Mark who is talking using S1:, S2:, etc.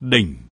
S1: đỉnh.